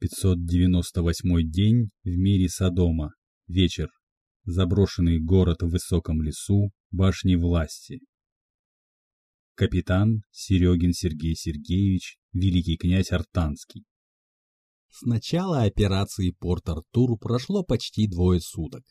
598 день в мире Содома. Вечер. Заброшенный город в высоком лесу, башни власти. Капитан Серегин Сергей Сергеевич, великий князь Артанский. С начала операции Порт-Артур прошло почти двое суток.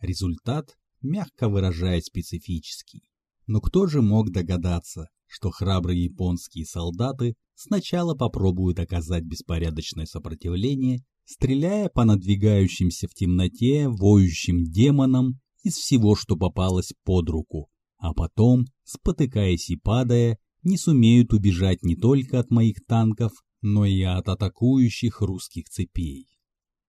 Результат, мягко выражаясь, специфический. Но кто же мог догадаться, что храбрые японские солдаты сначала попробуют оказать беспорядочное сопротивление, стреляя по надвигающимся в темноте воющим демонам из всего, что попалось под руку, а потом, спотыкаясь и падая, не сумеют убежать не только от моих танков, но и от атакующих русских цепей.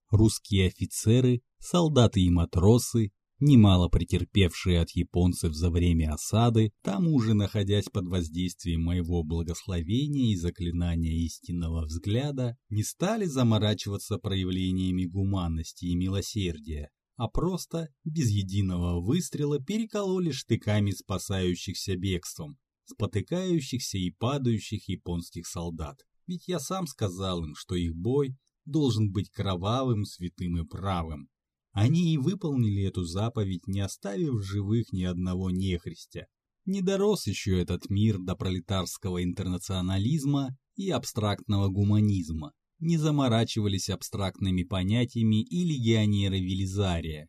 Русские офицеры, солдаты и матросы немало претерпевшие от японцев за время осады, там уже находясь под воздействием моего благословения и заклинания истинного взгляда, не стали заморачиваться проявлениями гуманности и милосердия, а просто, без единого выстрела, перекололи штыками спасающихся бегством, спотыкающихся и падающих японских солдат. Ведь я сам сказал им, что их бой должен быть кровавым, святым и правым, они и выполнили эту заповедь, не оставив живых ни одного нехристя. Не дорос еще этот мир до пролетарского интернационализма и абстрактного гуманизма. Не заморачивались абстрактными понятиями и легионеры Велизария.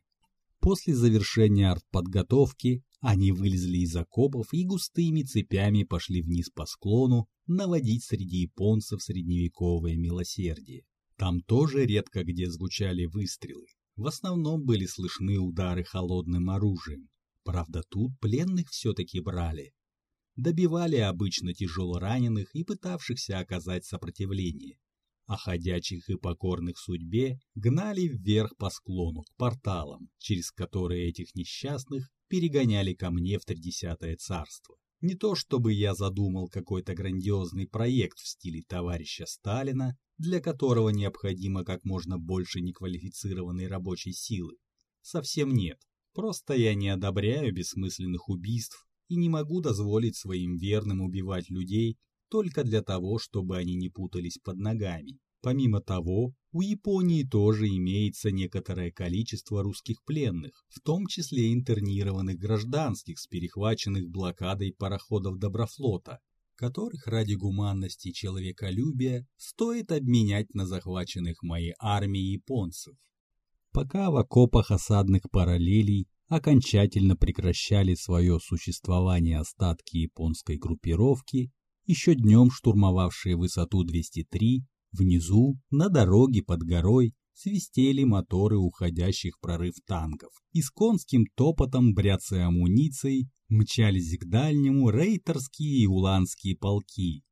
После завершения артподготовки они вылезли из окопов и густыми цепями пошли вниз по склону наводить среди японцев средневековое милосердие. Там тоже редко где звучали выстрелы. В основном были слышны удары холодным оружием. Правда, тут пленных все-таки брали. Добивали обычно тяжело раненых и пытавшихся оказать сопротивление, а ходячих и покорных судьбе гнали вверх по склону к порталам, через которые этих несчастных перегоняли ко мне в Тридесятое царство. Не то чтобы я задумал какой-то грандиозный проект в стиле товарища Сталина, для которого необходимо как можно больше неквалифицированной рабочей силы. Совсем нет. Просто я не одобряю бессмысленных убийств и не могу дозволить своим верным убивать людей только для того, чтобы они не путались под ногами. Помимо того, у Японии тоже имеется некоторое количество русских пленных, в том числе интернированных гражданских с перехваченных блокадой пароходов Доброфлота, которых ради гуманности и человеколюбия стоит обменять на захваченных моей армией японцев. Пока в окопах осадных параллелей окончательно прекращали свое существование остатки японской группировки, еще днем штурмовавшие высоту 203, внизу, на дороге под горой, свистели моторы уходящих прорыв танков и с конским топотом бряцая амуницией мчались к дальнему рейтерские и уланские полки.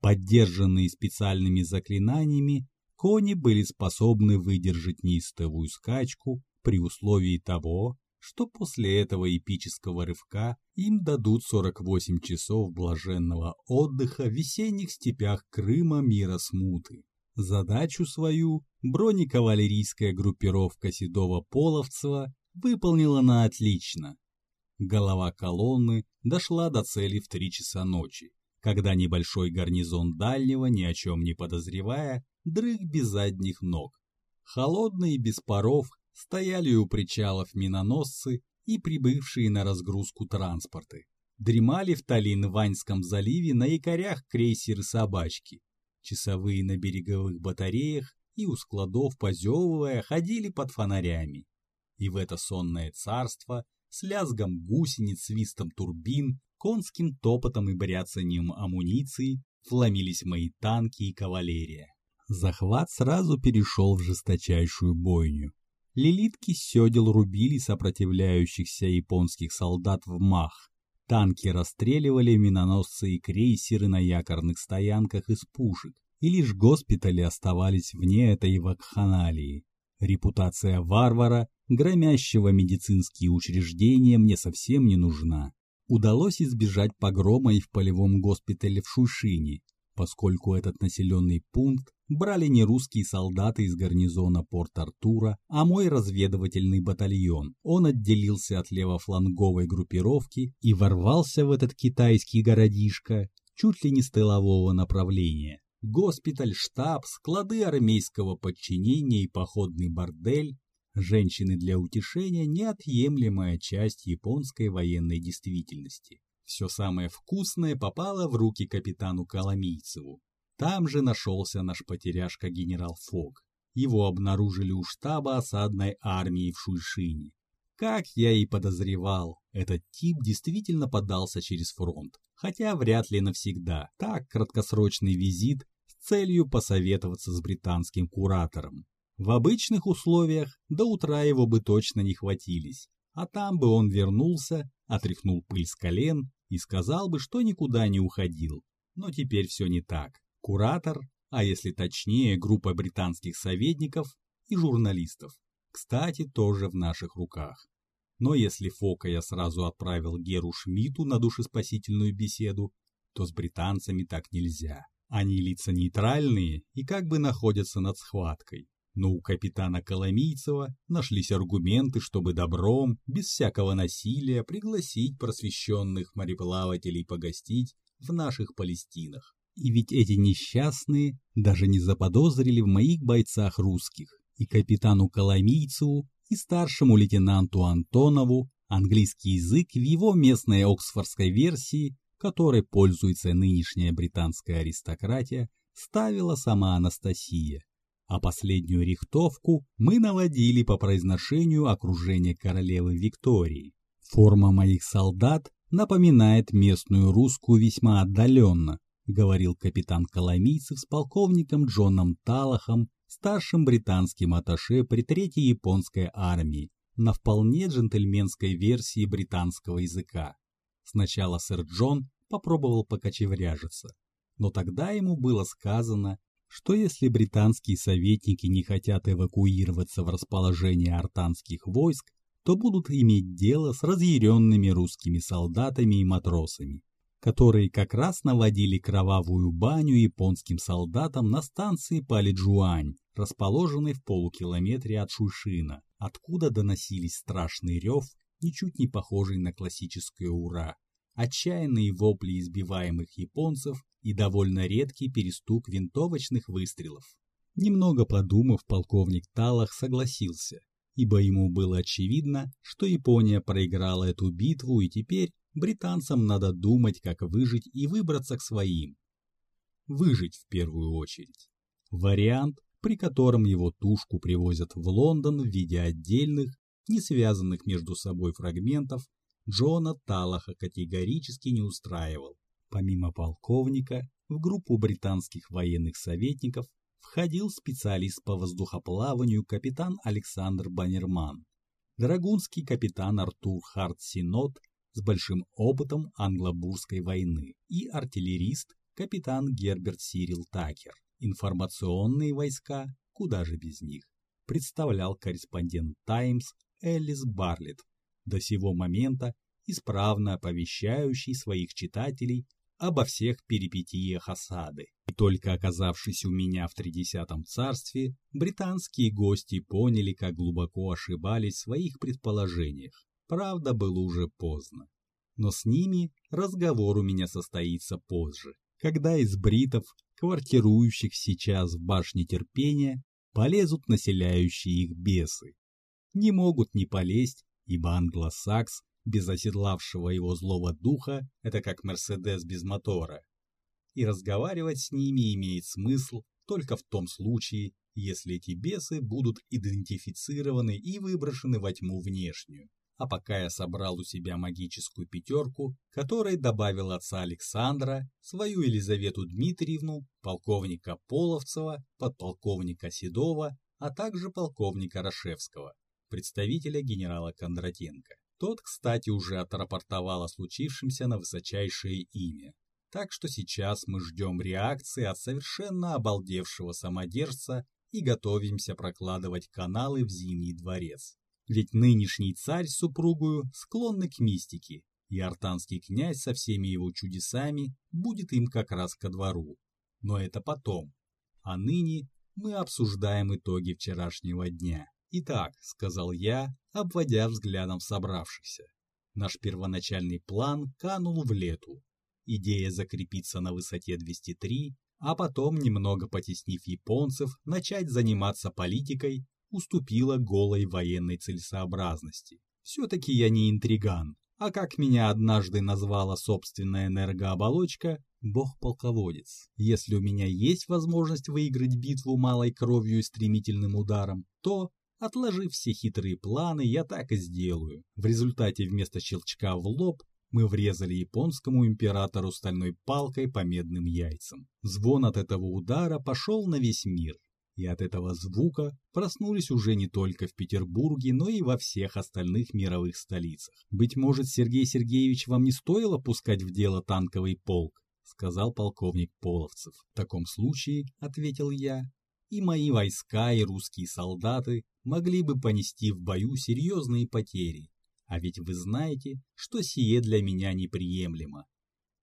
Поддержанные специальными заклинаниями, кони были способны выдержать неистовую скачку при условии того, что после этого эпического рывка им дадут 48 часов блаженного отдыха в весенних степях Крыма мира смуты. Задачу свою бронекавалерийская группировка Седого Половцева выполнила на отлично. Голова колонны дошла до цели в три часа ночи, когда небольшой гарнизон дальнего, ни о чем не подозревая, дрых без задних ног. Холодные без паров стояли у причалов миноносцы и прибывшие на разгрузку транспорты. Дремали в Таллин-Ваньском заливе на якорях крейсеры «Собачки». Часовые на береговых батареях и у складов, позевывая, ходили под фонарями. И в это сонное царство с лязгом гусениц, свистом турбин, конским топотом и бряцанием амуниции вломились мои танки и кавалерия. Захват сразу перешел в жесточайшую бойню. Лилитки сёдел рубили сопротивляющихся японских солдат в мах. Танки расстреливали миноносцы и крейсеры на якорных стоянках из пушек, и лишь госпитали оставались вне этой вакханалии. Репутация варвара, громящего медицинские учреждения, мне совсем не нужна. Удалось избежать погрома и в полевом госпитале в Шушине, поскольку этот населенный пункт брали не русские солдаты из гарнизона Порт-Артура, а мой разведывательный батальон. Он отделился от левофланговой группировки и ворвался в этот китайский городишко чуть ли не с тылового направления. Госпиталь, штаб, склады армейского подчинения и походный бордель. Женщины для утешения – неотъемлемая часть японской военной действительности. Все самое вкусное попало в руки капитану Коломийцеву. Там же нашелся наш потеряшка генерал Фок. Его обнаружили у штаба осадной армии в Шуйшине. Как я и подозревал, этот тип действительно подался через фронт, хотя вряд ли навсегда. Так, краткосрочный визит целью посоветоваться с британским куратором. В обычных условиях до утра его бы точно не хватились, а там бы он вернулся, отряхнул пыль с колен и сказал бы, что никуда не уходил. Но теперь все не так. Куратор, а если точнее, группа британских советников и журналистов, кстати, тоже в наших руках. Но если Фока я сразу отправил Геру Шмидту на душеспасительную беседу, то с британцами так нельзя. Они лица нейтральные и как бы находятся над схваткой. Но у капитана Коломийцева нашлись аргументы, чтобы добром, без всякого насилия, пригласить просвещенных мореплавателей погостить в наших Палестинах. И ведь эти несчастные даже не заподозрили в моих бойцах русских. И капитану Коломийцеву, и старшему лейтенанту Антонову английский язык в его местной оксфордской версии, которой пользуется нынешняя британская аристократия, ставила сама Анастасия а последнюю рихтовку мы наводили по произношению окружения королевы Виктории. Форма моих солдат напоминает местную русскую весьма отдаленно, говорил капитан Коломийцев с полковником Джоном Талахом, старшим британским атташе при Третьей японской армии, на вполне джентльменской версии британского языка. Сначала сэр Джон попробовал покочевряжиться, но тогда ему было сказано, что если британские советники не хотят эвакуироваться в расположение артанских войск, то будут иметь дело с разъяренными русскими солдатами и матросами, которые как раз наводили кровавую баню японским солдатам на станции Палиджуань, расположенной в полукилометре от Шушина, откуда доносились страшный рев, ничуть не похожий на классическое «Ура», отчаянные вопли избиваемых японцев и довольно редкий перестук винтовочных выстрелов. Немного подумав, полковник Талах согласился, ибо ему было очевидно, что Япония проиграла эту битву и теперь британцам надо думать, как выжить и выбраться к своим. Выжить в первую очередь. Вариант, при котором его тушку привозят в Лондон в виде отдельных, не связанных между собой фрагментов, Джона Талаха категорически не устраивал. Помимо полковника, в группу британских военных советников входил специалист по воздухоплаванию капитан Александр Баннерман, драгунский капитан Артур Харт Синот с большим опытом англо-бурской войны и артиллерист капитан Герберт Сирил Такер. Информационные войска, куда же без них, представлял корреспондент «Таймс» Эллис Барлетт, до сего момента исправно оповещающий своих читателей обо всех перипетиях осады. И только оказавшись у меня в Тридесятом царстве, британские гости поняли, как глубоко ошибались в своих предположениях. Правда, было уже поздно. Но с ними разговор у меня состоится позже, когда из бритов, квартирующих сейчас в башне терпения, полезут населяющие их бесы. Не могут не полезть, ибо англосакс без оседлавшего его злого духа – это как Мерседес без мотора. И разговаривать с ними имеет смысл только в том случае, если эти бесы будут идентифицированы и выброшены во тьму внешнюю. А пока я собрал у себя магическую пятерку, которой добавил отца Александра, свою Елизавету Дмитриевну, полковника Половцева, подполковника Седова, а также полковника Рашевского, представителя генерала Кондратенко. Тот, кстати, уже отрапортовал о случившемся на высочайшее имя. Так что сейчас мы ждем реакции от совершенно обалдевшего самодержца и готовимся прокладывать каналы в Зимний дворец. Ведь нынешний царь с супругою склонны к мистике, и артанский князь со всеми его чудесами будет им как раз ко двору. Но это потом. А ныне мы обсуждаем итоги вчерашнего дня. «Итак», — сказал я, обводя взглядом собравшихся, наш первоначальный план канул в лету. Идея закрепиться на высоте 203, а потом, немного потеснив японцев, начать заниматься политикой, уступила голой военной целесообразности. Все-таки я не интриган, а как меня однажды назвала собственная энергооболочка, бог-полководец. Если у меня есть возможность выиграть битву малой кровью и стремительным ударом, то, отложив все хитрые планы, я так и сделаю. В результате вместо щелчка в лоб мы врезали японскому императору стальной палкой по медным яйцам. Звон от этого удара пошел на весь мир. И от этого звука проснулись уже не только в Петербурге, но и во всех остальных мировых столицах. «Быть может, Сергей Сергеевич, вам не стоило пускать в дело танковый полк?» — сказал полковник Половцев. «В таком случае, — ответил я, — и мои войска, и русские солдаты могли бы понести в бою серьезные потери. А ведь вы знаете, что сие для меня неприемлемо.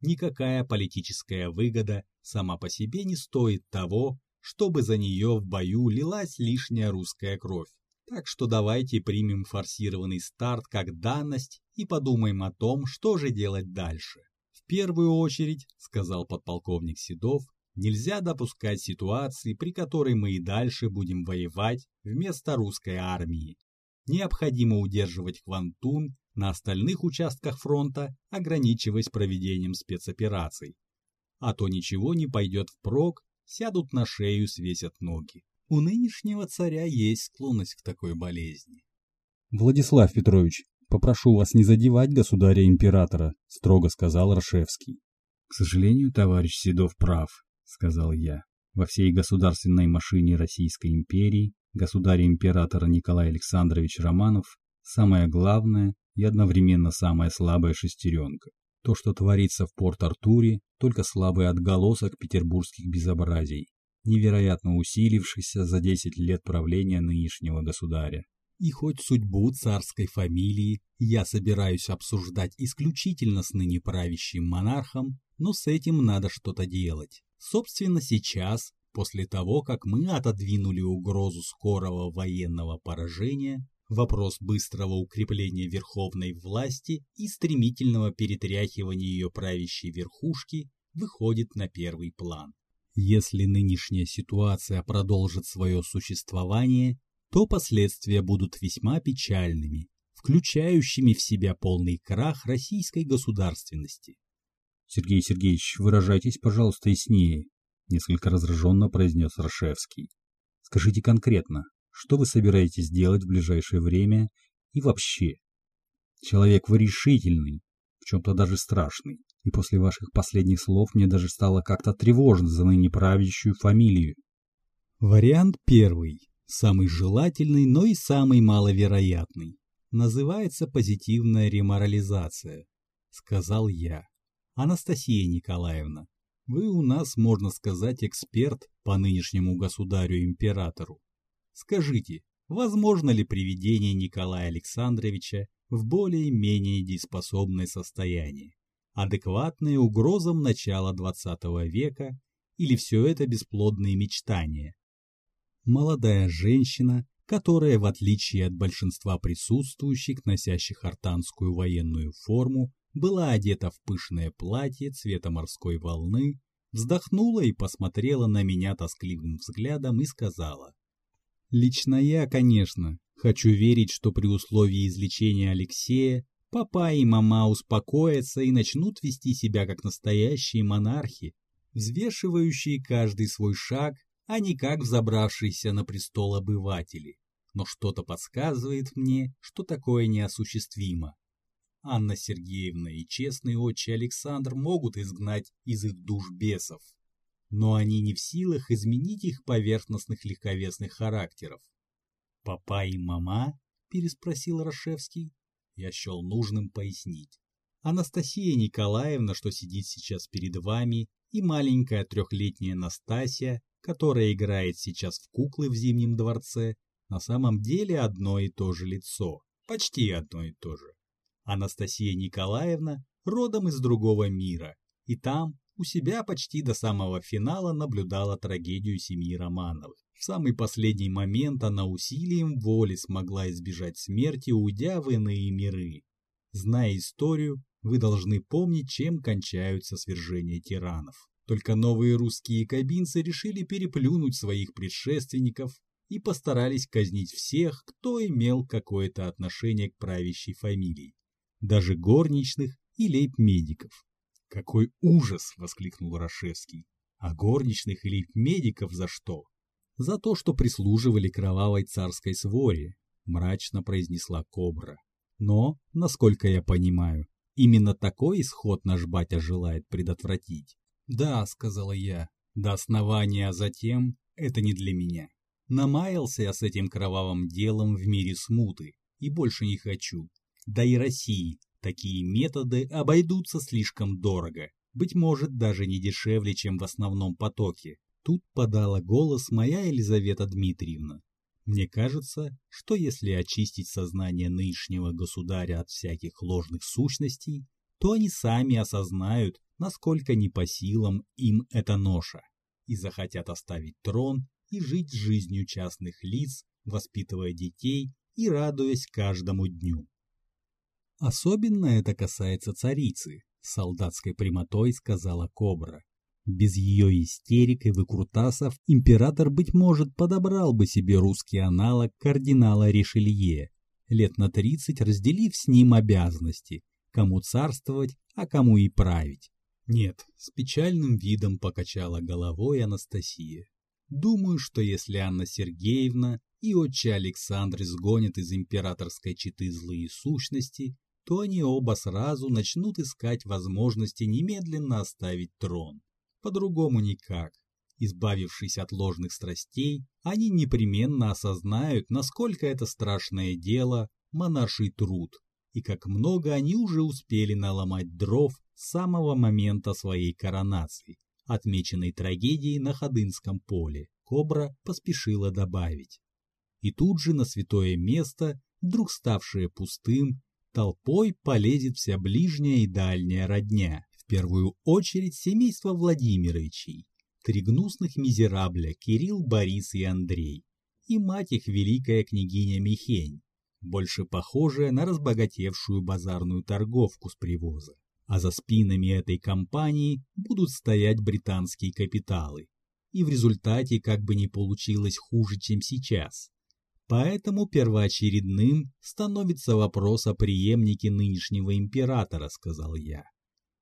Никакая политическая выгода сама по себе не стоит того, чтобы за нее в бою лилась лишняя русская кровь. Так что давайте примем форсированный старт как данность и подумаем о том, что же делать дальше. В первую очередь, сказал подполковник Седов, нельзя допускать ситуации, при которой мы и дальше будем воевать вместо русской армии. Необходимо удерживать Квантун на остальных участках фронта, ограничиваясь проведением спецопераций. А то ничего не пойдет впрок, сядут на шею, свесят ноги. У нынешнего царя есть склонность к такой болезни. Владислав Петрович, попрошу вас не задевать государя-императора, строго сказал Рашевский. К сожалению, товарищ Седов прав, сказал я. Во всей государственной машине Российской империи государя-императора Николай Александрович Романов самое главное и одновременно самая слабая шестеренка. То, что творится в Порт-Артуре, только слабый отголосок петербургских безобразий, невероятно усилившийся за 10 лет правления нынешнего государя. И хоть судьбу царской фамилии я собираюсь обсуждать исключительно с ныне правящим монархом, но с этим надо что-то делать. Собственно, сейчас, после того, как мы отодвинули угрозу скорого военного поражения, Вопрос быстрого укрепления верховной власти и стремительного перетряхивания ее правящей верхушки выходит на первый план. Если нынешняя ситуация продолжит свое существование, то последствия будут весьма печальными, включающими в себя полный крах российской государственности. Сергей Сергеевич, выражайтесь, пожалуйста, яснее, несколько раздраженно произнес Рашевский. Скажите конкретно, что вы собираетесь делать в ближайшее время и вообще. Человек вы решительный, в чем-то даже страшный, и после ваших последних слов мне даже стало как-то тревожно за ныне правящую фамилию. Вариант первый, самый желательный, но и самый маловероятный. Называется позитивная реморализация, сказал я. Анастасия Николаевна, вы у нас, можно сказать, эксперт по нынешнему государю-императору. Скажите, возможно ли приведение Николая Александровича в более-менее дееспособное состояние, адекватное угрозам начала XX века или все это бесплодные мечтания? Молодая женщина, которая, в отличие от большинства присутствующих, носящих артанскую военную форму, была одета в пышное платье цвета морской волны, вздохнула и посмотрела на меня тоскливым взглядом и сказала, Лично я, конечно, хочу верить, что при условии излечения Алексея папа и мама успокоятся и начнут вести себя как настоящие монархи, взвешивающие каждый свой шаг, а не как взобравшиеся на престол обыватели. Но что-то подсказывает мне, что такое неосуществимо. Анна Сергеевна и честный отче Александр могут изгнать из их душ бесов, но они не в силах изменить их поверхностных легковесных характеров. «Папа и мама?» – переспросил Рашевский. Я счел нужным пояснить. Анастасия Николаевна, что сидит сейчас перед вами, и маленькая трехлетняя Настасья, которая играет сейчас в куклы в Зимнем дворце, на самом деле одно и то же лицо. Почти одно и то же. Анастасия Николаевна родом из другого мира, и там, у себя почти до самого финала наблюдала трагедию семьи Романовых. В самый последний момент она усилием воли смогла избежать смерти, уйдя в иные миры. Зная историю, вы должны помнить, чем кончаются свержения тиранов. Только новые русские кабинцы решили переплюнуть своих предшественников и постарались казнить всех, кто имел какое-то отношение к правящей фамилии, даже горничных и лейб-медиков. «Какой ужас!» — воскликнул Рашевский. «А горничных и лейб-медиков за что?» «За то, что прислуживали кровавой царской своре», — мрачно произнесла Кобра. «Но, насколько я понимаю, именно такой исход наш батя желает предотвратить». «Да», — сказала я, — «до основания, а затем это не для меня». Намаялся я с этим кровавым делом в мире смуты и больше не хочу. Да и России такие методы обойдутся слишком дорого, быть может даже не дешевле, чем в основном потоке. Тут подала голос моя Елизавета Дмитриевна. Мне кажется, что если очистить сознание нынешнего государя от всяких ложных сущностей, то они сами осознают, насколько не по силам им эта ноша, и захотят оставить трон и жить жизнью частных лиц, воспитывая детей и радуясь каждому дню. Особенно это касается царицы, солдатской прямотой сказала Кобра. Без ее истерик и выкрутасов император, быть может, подобрал бы себе русский аналог кардинала Ришелье, лет на тридцать разделив с ним обязанности, кому царствовать, а кому и править. Нет, с печальным видом покачала головой Анастасия. Думаю, что если Анна Сергеевна и отче Александр изгонят из императорской четы злые сущности, то они оба сразу начнут искать возможности немедленно оставить трон. По-другому никак. Избавившись от ложных страстей, они непременно осознают, насколько это страшное дело – монарший труд, и как много они уже успели наломать дров с самого момента своей коронации отмеченной трагедией на Ходынском поле, Кобра поспешила добавить. И тут же на святое место, вдруг ставшее пустым, толпой полезет вся ближняя и дальняя родня, в первую очередь семейство Владимировичей, три гнусных мизерабля Кирилл, Борис и Андрей, и мать их великая княгиня Михень, больше похожая на разбогатевшую базарную торговку с привоза а за спинами этой компании будут стоять британские капиталы. И в результате как бы не получилось хуже, чем сейчас. Поэтому первоочередным становится вопрос о преемнике нынешнего императора, сказал я.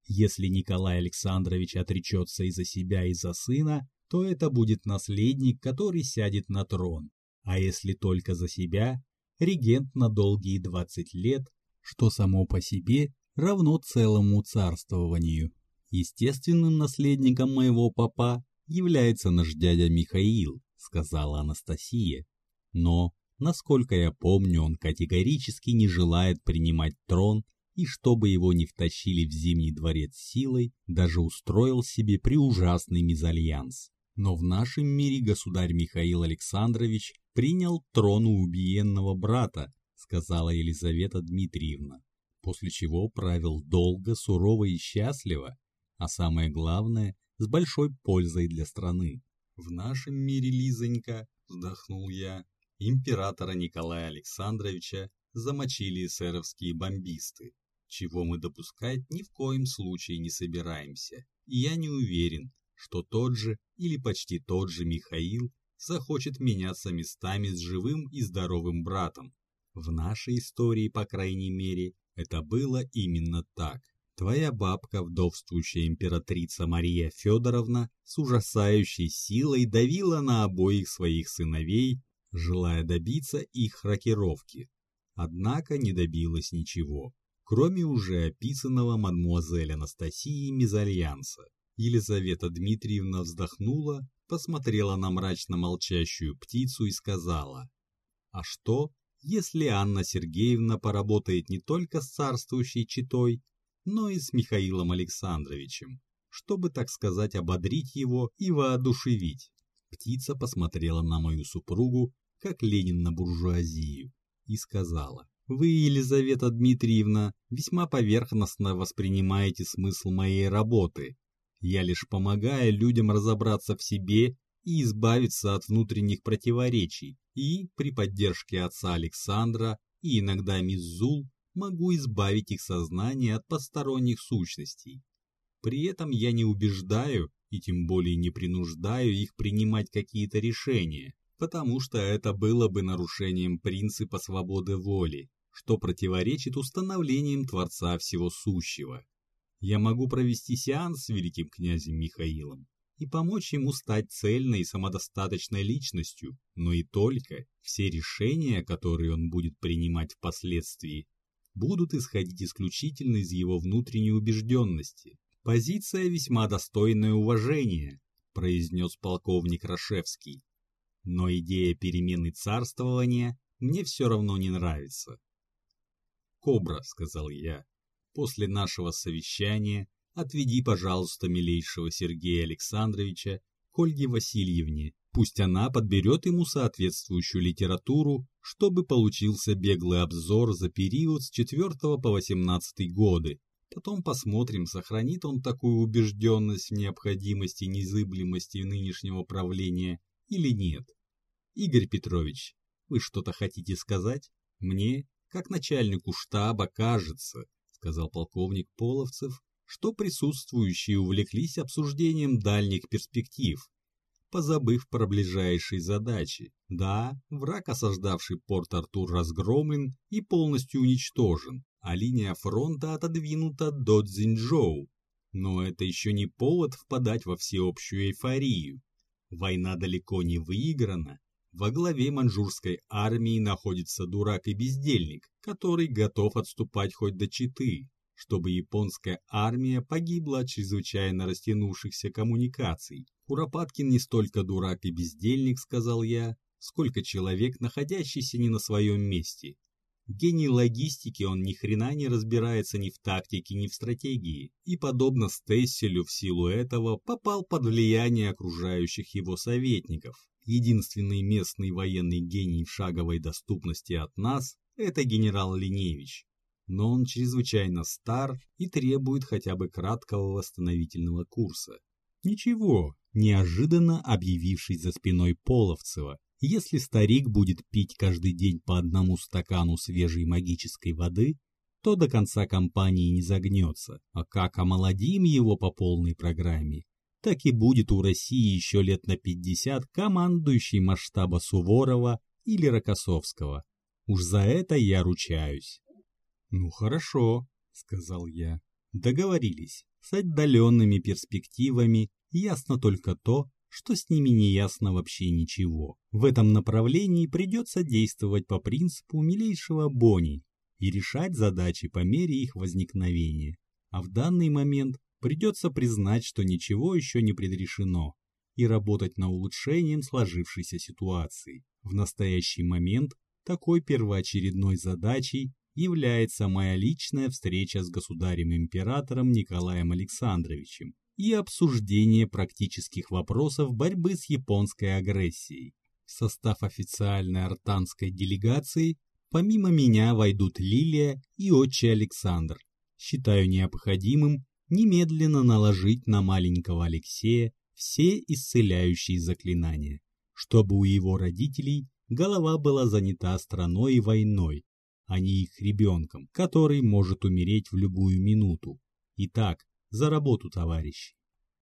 Если Николай Александрович отречется и за себя, и за сына, то это будет наследник, который сядет на трон. А если только за себя, регент на долгие 20 лет, что само по себе равно целому царствованию. Естественным наследником моего папа является наш дядя Михаил, сказала Анастасия. Но, насколько я помню, он категорически не желает принимать трон и чтобы его не втащили в Зимний дворец силой, даже устроил себе преужасный мезальянс. Но в нашем мире государь Михаил Александрович принял трон у убиенного брата, сказала Елизавета Дмитриевна после чего правил долго, сурово и счастливо, а самое главное, с большой пользой для страны. В нашем мире, Лизонька, вздохнул я, императора Николая Александровича замочили эсеровские бомбисты, чего мы допускать ни в коем случае не собираемся. И я не уверен, что тот же или почти тот же Михаил захочет меняться местами с живым и здоровым братом. В нашей истории, по крайней мере, это было именно так. Твоя бабка, вдовствующая императрица Мария Федоровна, с ужасающей силой давила на обоих своих сыновей, желая добиться их рокировки. Однако не добилась ничего, кроме уже описанного мадмуазель Анастасии мезальянса. Елизавета Дмитриевна вздохнула, посмотрела на мрачно молчащую птицу и сказала, «А что, если Анна Сергеевна поработает не только с царствующей читой, но и с Михаилом Александровичем, чтобы, так сказать, ободрить его и воодушевить. Птица посмотрела на мою супругу, как Ленин на буржуазию, и сказала, «Вы, Елизавета Дмитриевна, весьма поверхностно воспринимаете смысл моей работы. Я лишь помогаю людям разобраться в себе и избавиться от внутренних противоречий, и при поддержке отца Александра и иногда Миззул могу избавить их сознание от посторонних сущностей. При этом я не убеждаю и тем более не принуждаю их принимать какие-то решения, потому что это было бы нарушением принципа свободы воли, что противоречит установлениям Творца Всего Сущего. Я могу провести сеанс с великим князем Михаилом и помочь ему стать цельной и самодостаточной личностью, но и только все решения, которые он будет принимать впоследствии, будут исходить исключительно из его внутренней убежденности. Позиция весьма достойная уважения, произнес полковник Рашевский. Но идея перемены царствования мне все равно не нравится. «Кобра», — сказал я, — «после нашего совещания отведи, пожалуйста, милейшего Сергея Александровича к Ольге Васильевне. Пусть она подберет ему соответствующую литературу, чтобы получился беглый обзор за период с 4 по 18 годы. Потом посмотрим, сохранит он такую убежденность в необходимости незыблемости нынешнего правления или нет. Игорь Петрович, вы что-то хотите сказать? Мне как начальнику штаба кажется, сказал полковник Половцев, что присутствующие увлеклись обсуждением дальних перспектив, позабыв про ближайшие задачи. Да, враг, осаждавший порт Артур, разгромлен и полностью уничтожен, а линия фронта отодвинута до Цзиньчжоу. Но это еще не повод впадать во всеобщую эйфорию. Война далеко не выиграна, во главе маньчжурской армии находится дурак и бездельник, который готов отступать хоть до Читы, чтобы японская армия погибла от чрезвычайно растянувшихся коммуникаций. Куропаткин не столько дурак и бездельник, сказал я, сколько человек, находящийся не на своем месте. Гений логистики, он ни хрена не разбирается ни в тактике, ни в стратегии, и, подобно Стесселю, в силу этого попал под влияние окружающих его советников. Единственный местный военный гений в шаговой доступности от нас – это генерал Линевич. Но он чрезвычайно стар и требует хотя бы краткого восстановительного курса. Ничего, неожиданно объявившись за спиной Половцева, если старик будет пить каждый день по одному стакану свежей магической воды, то до конца кампании не загнется, а как омолодим его по полной программе, так и будет у России еще лет на 50 командующий масштаба Суворова или Рокоссовского. Уж за это я ручаюсь. «Ну хорошо», — сказал я. «Договорились. С отдаленными перспективами ясно только то, что с ними не ясно вообще ничего. В этом направлении придется действовать по принципу милейшего Бони и решать задачи по мере их возникновения. А в данный момент придется признать, что ничего еще не предрешено, и работать на улучшением сложившейся ситуации. В настоящий момент такой первоочередной задачей является моя личная встреча с государем-императором Николаем Александровичем и обсуждение практических вопросов борьбы с японской агрессией. В состав официальной артанской делегации помимо меня войдут Лилия и отче Александр. Считаю необходимым немедленно наложить на маленького Алексея все исцеляющие заклинания, чтобы у его родителей голова была занята страной и войной, а не их ребенком, который может умереть в любую минуту. Итак, за работу, товарищи.